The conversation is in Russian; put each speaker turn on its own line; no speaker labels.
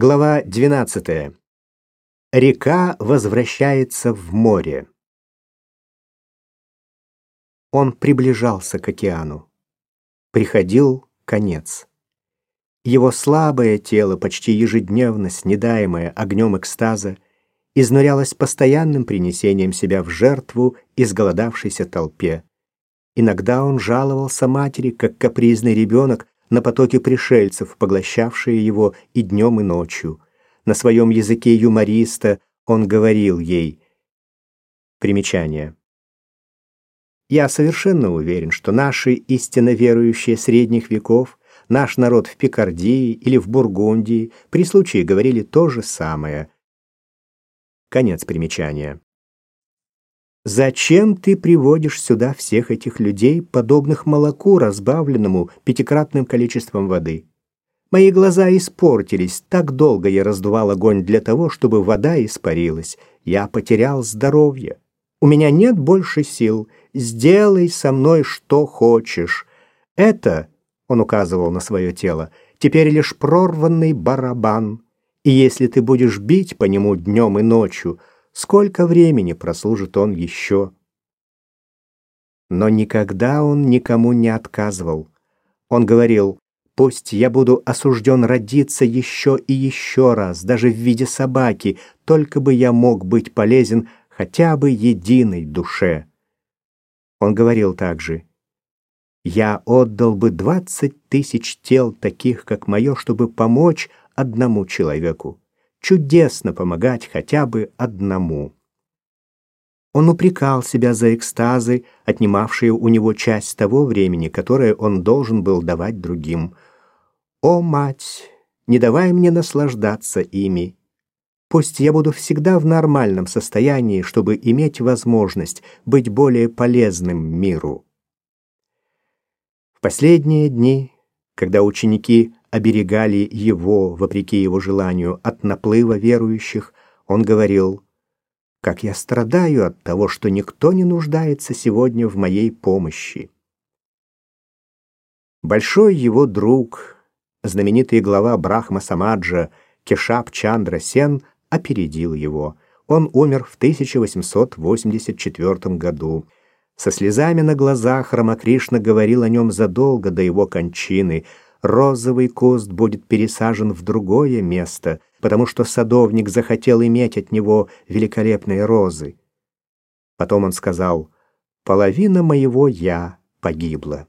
Глава 12. Река возвращается в море. Он приближался к океану. Приходил конец. Его слабое тело, почти ежедневно снедаемое огнем экстаза, изнурялось постоянным принесением себя в жертву изголодавшейся толпе. Иногда он жаловался матери, как капризный ребенок, на потоки пришельцев, поглощавшие его и днем, и ночью. На своем языке юмориста он говорил ей Примечание. Я совершенно уверен, что наши истинно верующие средних веков, наш народ в Пикардии или в Бургундии при случае говорили то же самое. Конец примечания. Зачем ты приводишь сюда всех этих людей, подобных молоку, разбавленному пятикратным количеством воды? Мои глаза испортились, так долго я раздувал огонь для того, чтобы вода испарилась. Я потерял здоровье. У меня нет больше сил. Сделай со мной что хочешь. Это, он указывал на свое тело, теперь лишь прорванный барабан. И если ты будешь бить по нему днем и ночью, Сколько времени прослужит он еще? Но никогда он никому не отказывал. Он говорил, пусть я буду осужден родиться еще и еще раз, даже в виде собаки, только бы я мог быть полезен хотя бы единой душе. Он говорил также, я отдал бы двадцать тысяч тел, таких как мое, чтобы помочь одному человеку чудесно помогать хотя бы одному. Он упрекал себя за экстазы, отнимавшие у него часть того времени, которое он должен был давать другим. «О, мать, не давай мне наслаждаться ими. Пусть я буду всегда в нормальном состоянии, чтобы иметь возможность быть более полезным миру». В последние дни, когда ученики оберегали его, вопреки его желанию, от наплыва верующих, он говорил, «Как я страдаю от того, что никто не нуждается сегодня в моей помощи». Большой его друг, знаменитый глава Брахма Самаджа Кешап Чандра Сен, опередил его. Он умер в 1884 году. Со слезами на глазах Рамакришна говорил о нем задолго до его кончины – розовый куст будет пересажен в другое место, потому что садовник захотел иметь от него великолепные розы. Потом он сказал, «Половина моего «я» погибла».